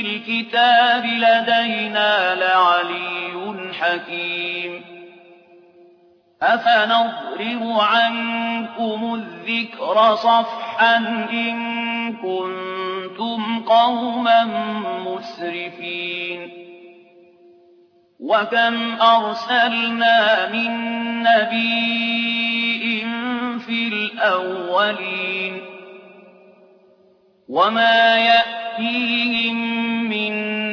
الكتاب لدينا لعلي حكيم. أفنضرب عنكم الذكر صفحا إن كنتم قوما مسرفين. وكم أرسلنا من نبي في الأولين. وما يأتيهم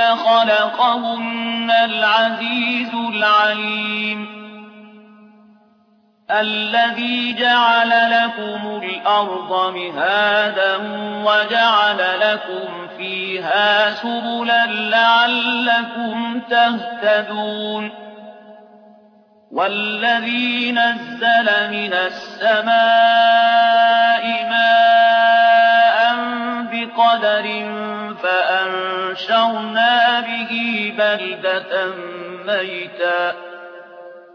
خلقهن العزيز العليم الذي جعل لكم الأرض مهادا وجعل لكم فيها سبلا لعلكم تهتدون والذي نزل من السماء ماء بقدر فأنشرنا به بلدة ميتا.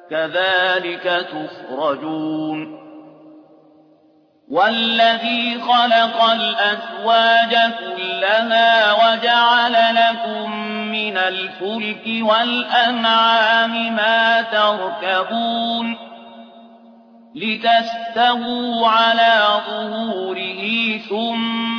كذلك تخرجون. والذي خلق الأزواج كلها وجعل لكم من الفلك والأنعام ما تركبون. لتستووا على ظهوره ثم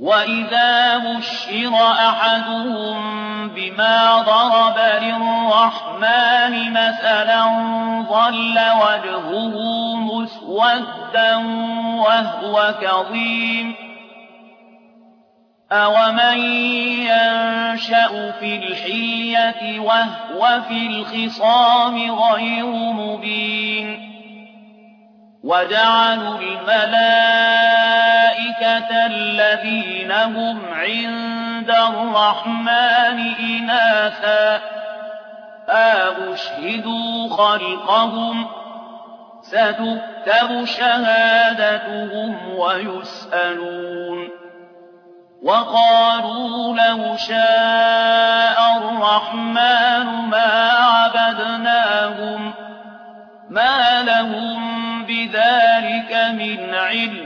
وإذا بشر أحدهم بما ضرب للرحمن مثلا ظل وجهه مسودا وهو كظيم أومن ينشأ في الحلية وهو في الخصام غير مبين وجعلوا الملائكة الذين هم عند الرحمن إناثا أشهدوا خلقهم ستكتب شهادتهم ويسألون وقالوا لو شاء الرحمن ما عبدناهم ما لهم بذلك من علم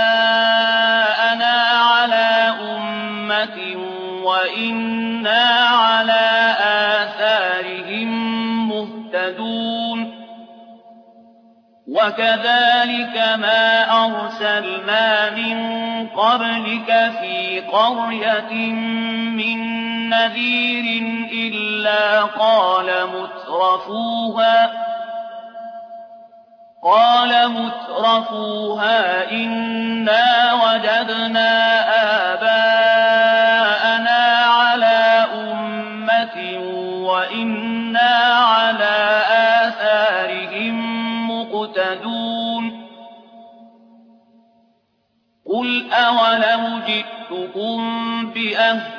وكذلك ما أرسلنا من قبلك في قرية من نذير إلا قال متر مترفوها قال مترفوها إنا وجدنا آباءنا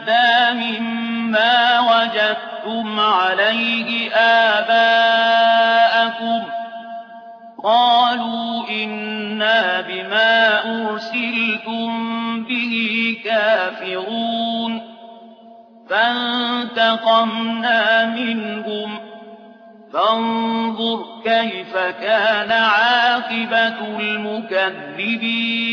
بأهدى مما وجدتم عليه آباءكم قالوا إنا بما أرسلتم به كافرون فانتقمنا منهم فانظر كيف كان عاقبة المكذبين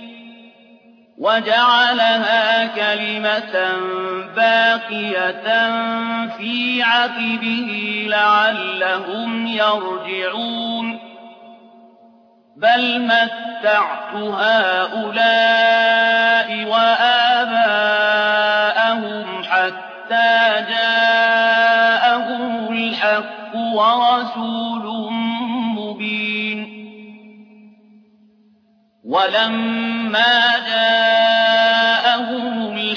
وجعلها كلمة باقية في عقبه لعلهم يرجعون. بل متعت هؤلاء وآباءهم حتى جاءهم الحق ورسول مبين. ولما جاءهم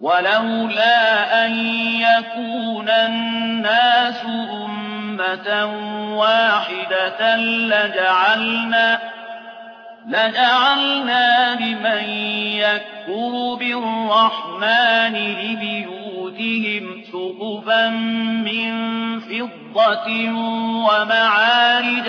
ولولا أن يكون الناس أمة واحدة لجعلنا لجعلنا لمن يكفر بالرحمن لبيوتهم سقفا من فضة ومعارج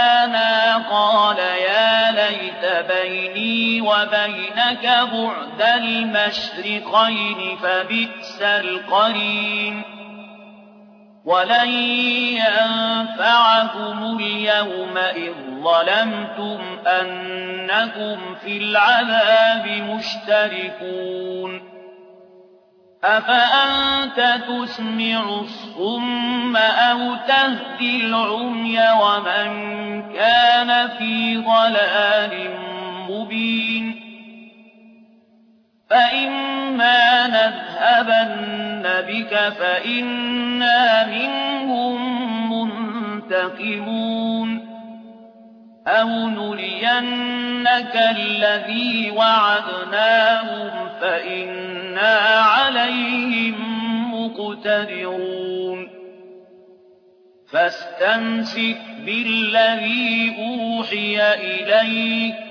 بيني وبينك بعد المشرقين فبئس القرين ولن ينفعكم اليوم إذ ظلمتم أنكم في العذاب مشتركون أفأنت تسمع الصم أو تهدي العمي ومن كان في ضلال مبين فإما نذهبن بك فإنا منهم منتقمون أو نرينك الذي وعدناهم فإنا عليهم مقتدرون فاستمسك بالذي أوحي إليك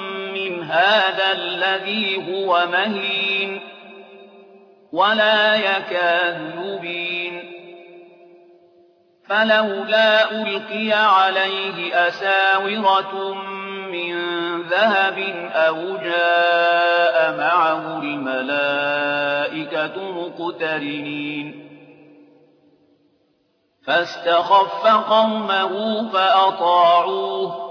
هذا الذي هو مهين ولا يكاد يبين. فلولا ألقي عليه أساورة من ذهب أو جاء معه الملائكة مقترنين. فاستخف قومه فأطاعوه.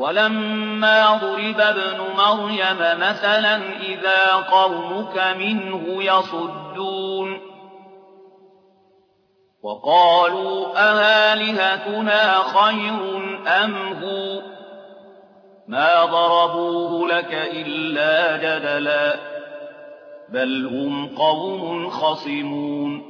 وَلَمَّا ضُرِبَ ابْنُ مَرْيَمَ مَثَلًا إِذَا قَوْمُكَ مِنْهُ يَصُدُّونَ. وقالوا أهالهتنا خير أم هو؟ ما ضربوه لك إلا جدلا بل هم قوم خصمون.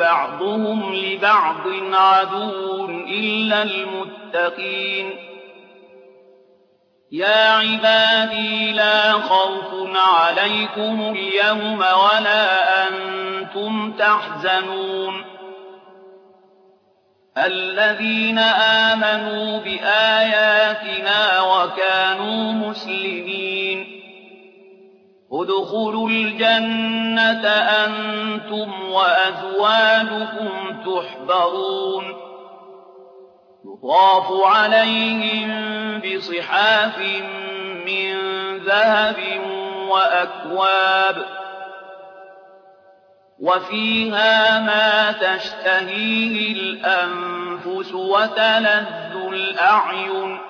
بعضهم لبعض عدو إلا المتقين. يا عبادي لا خوف عليكم اليوم ولا أنتم تحزنون. الذين آمنوا بآياتنا وكانوا مسلمين ادخلوا الجنة أنتم وأزواجكم تحبرون. يطاف عليهم بصحاف من ذهب وأكواب. وفيها ما تشتهيه الأنفس وتلذ الأعين.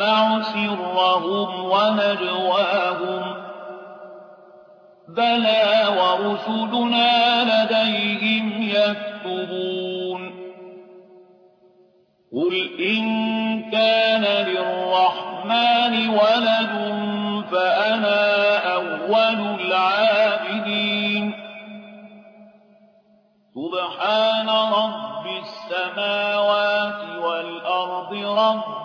نسمع سرهم ونجواهم بلى ورسلنا لديهم يكتبون قل إن كان للرحمن ولد فأنا أول العابدين سبحان رب السماوات والأرض رب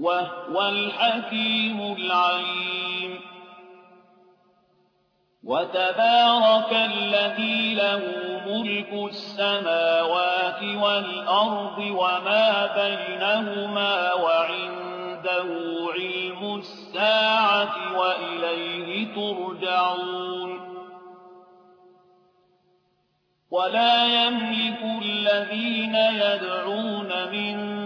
وهو الحكيم العليم. وتبارك الذي له ملك السماوات والأرض وما بينهما وعنده علم الساعة وإليه ترجعون. ولا يملك الذين يدعون من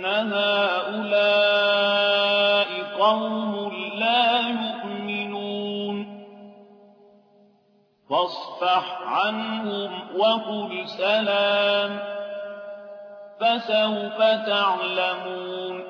إن هؤلاء قوم لا يؤمنون فاصفح عنهم وقل سلام فسوف تعلمون